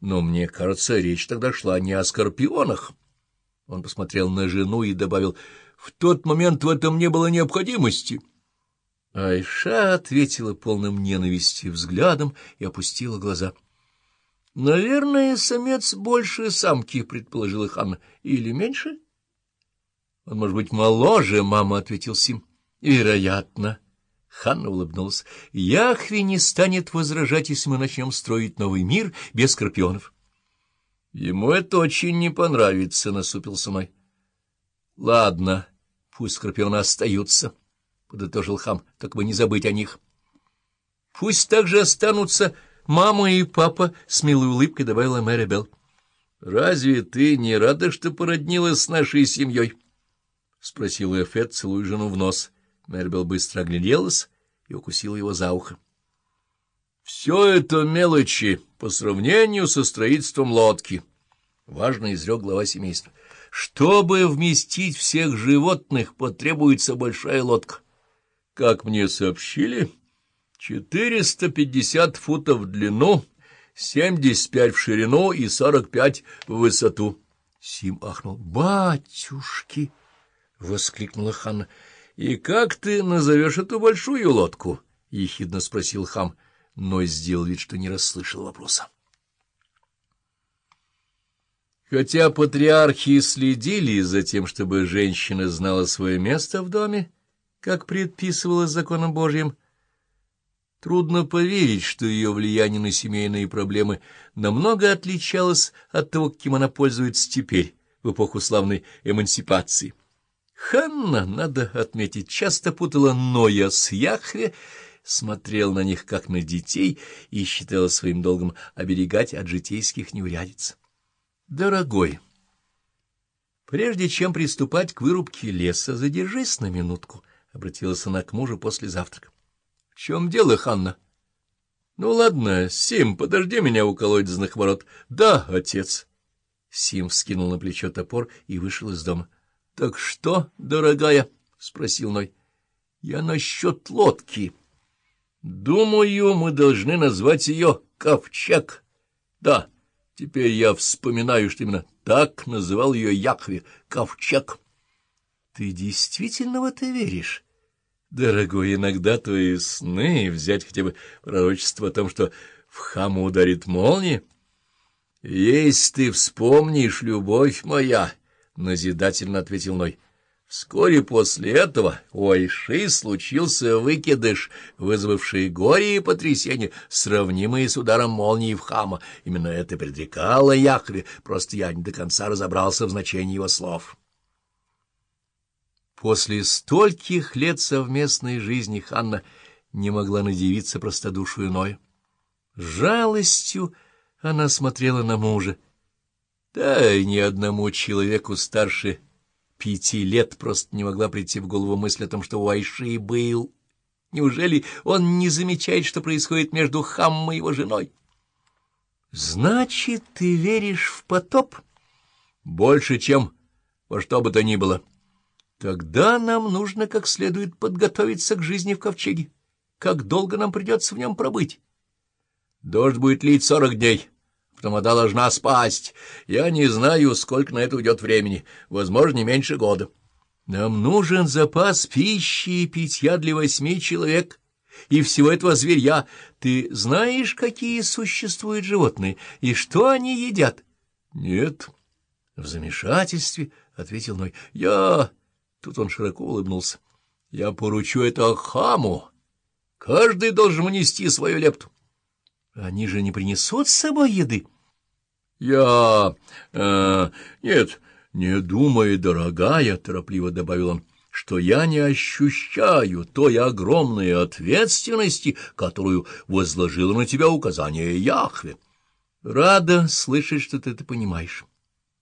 но мне кажется, речь тогда шла не о скорпионах. Он посмотрел на жену и добавил, в тот момент в этом не было необходимости. Айша ответила полным ненависти взглядом и опустила глаза. — Наверное, самец больше самки, — предположила Ханна. — Или меньше? — Он может быть моложе, — мама ответил Сим. — Вероятно. Ханна улыбнулась. — Яхве не станет возражать, если мы начнем строить новый мир без скорпионов. — Ему это очень не понравится, — насупился Ной. — Ладно, пусть скорпионы остаются, — подытожил Хам, — так бы не забыть о них. — Пусть также останутся мама и папа, — с милой улыбкой добавила Мэри Белл. — Разве ты не рада, что породнилась с нашей семьей? — спросил Эфет, целуя жену в нос. Мэрибел быстро огляделась и укусила его за ухо. — Все это мелочи по сравнению со строительством лодки, — важно изрек глава семейства. — Чтобы вместить всех животных, потребуется большая лодка. Как мне сообщили, четыреста пятьдесят футов в длину, семьдесят пять в ширину и сорок пять в высоту. Сим ахнул. — Батюшки! — воскликнула Ханна. — И как ты назовешь эту большую лодку? — ехидно спросил хам, но сделал вид, что не расслышал вопроса. Хотя патриархи следили за тем, чтобы женщина знала свое место в доме, как предписывалось законом Божьим, трудно поверить, что ее влияние на семейные проблемы намного отличалось от того, каким она пользуется теперь, в эпоху славной эмансипации. Ханна, надо отметить, часто путала Ноя с Яхве, смотрел на них как на детей и считала своим долгом оберегать от житейских неурядиц. Дорогой, прежде чем приступать к вырубке леса, задержись на минутку, — обратилась она к мужу после завтрака. — В чем дело, Ханна? — Ну, ладно, Сим, подожди меня у колодезных ворот. — Да, отец. Сим вскинул на плечо топор и вышел из дома. — Так что, дорогая? — спросил Ной. — Я насчет лодки. — Думаю, мы должны назвать ее Ковчег. — Да. — Теперь я вспоминаю, что именно так называл ее Яхве — Ковчег. Ты действительно в это веришь? Дорогой, иногда твои сны, взять хотя бы пророчество о том, что в хаму ударит молния. Если ты вспомнишь, любовь моя, — назидательно ответил Ной, — Вскоре после этого у Айши случился выкидыш, вызвавший горе и потрясение, сравнимые с ударом молнии в хама. Именно это предрекало Яхве, просто я не до конца разобрался в значении его слов. После стольких лет совместной жизни Ханна не могла надевиться простодушию Ноя. Жалостью она смотрела на мужа. Да, и ни одному человеку старше пяти лет просто не могла прийти в голову мысль о том, что у Айши был. Неужели он не замечает, что происходит между Хаммой и его женой? — Значит, ты веришь в потоп? — Больше, чем во что бы то ни было. — Тогда нам нужно как следует подготовиться к жизни в ковчеге. Как долго нам придется в нем пробыть? — Дождь будет лить сорок дней. — потом вода должна спасть. Я не знаю, сколько на это уйдет времени, возможно, не меньше года. Нам нужен запас пищи и питья для восьми человек и всего этого зверья. Ты знаешь, какие существуют животные и что они едят? — Нет. — В замешательстве, — ответил Ной. — Я... Тут он широко улыбнулся. — Я поручу это хаму. Каждый должен унести свою лепту. Они же не принесут с собой еды. Я... Э, нет, не думай, дорогая, — торопливо добавил он, — что я не ощущаю той огромной ответственности, которую возложила на тебя указание Яхве. Рада слышать, что ты это понимаешь.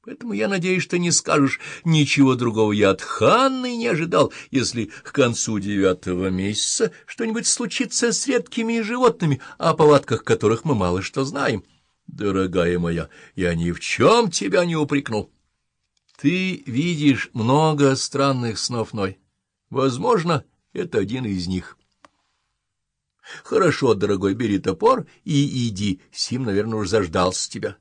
Поэтому я надеюсь, что не скажешь ничего другого. Я от Ханны не ожидал, если к концу девятого месяца что-нибудь случится с редкими животными, о повадках которых мы мало что знаем. Дорогая моя, я ни в чем тебя не упрекну. Ты видишь много странных снов, Ной. Возможно, это один из них. Хорошо, дорогой, бери топор и иди. Сим, наверное, уж заждался тебя.